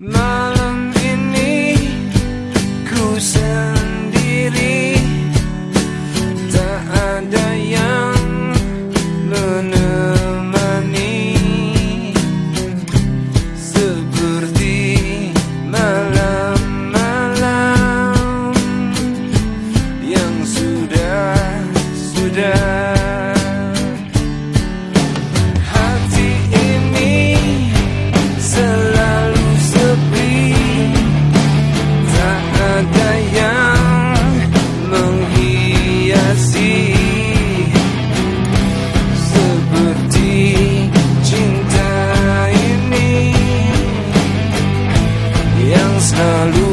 My na luz.